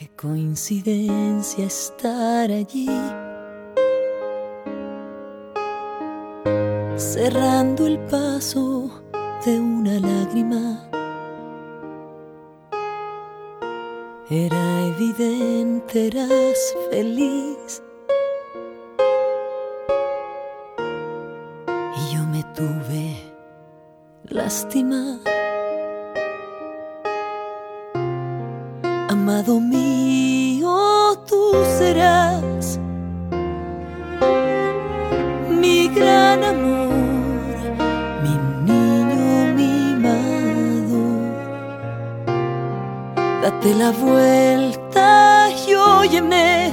Qué coincidencia estar allí. Cerrando el paso de una lágrima. Era evidente, eras feliz. Y yo me tuve lástima. Amado mío, tú serás mi gran amor, mi niño mimado. Date la vuelta y óyeme.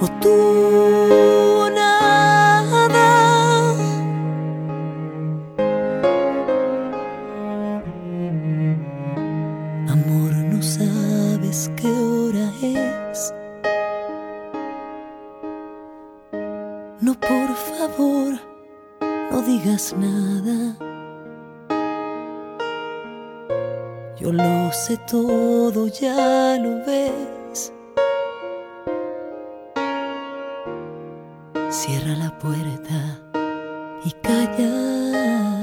O tú no sabes qué hora es. No, por favor, no digas nada. Yo lo sé todo, ya lo ves. Cierra la puerta y calla.